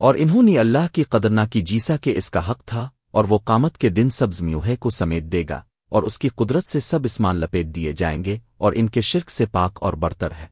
اور انہوں نے اللہ کی قدر نہ کی جیسا کہ اس کا حق تھا، اور وہ قامت کے دن سبز میوہے کو سمیٹ دے گا، اور اس کی قدرت سے سب اسمان لپیٹ دیے جائیں گے، اور ان کے شرک سے پاک اور برتر ہے۔